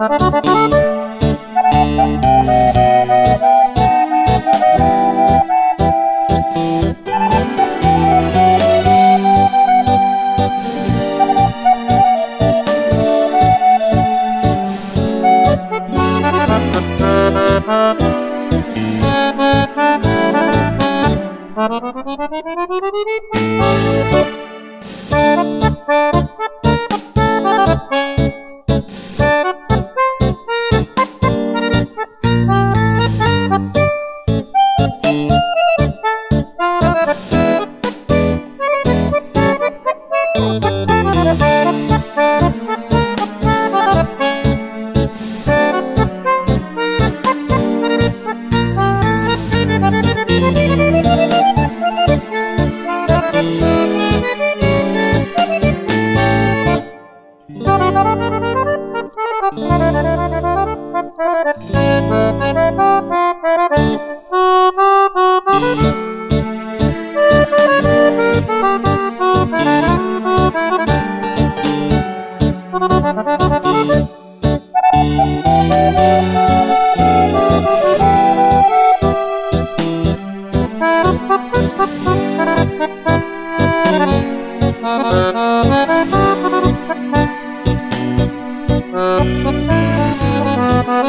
Thank Thank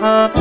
Thank you.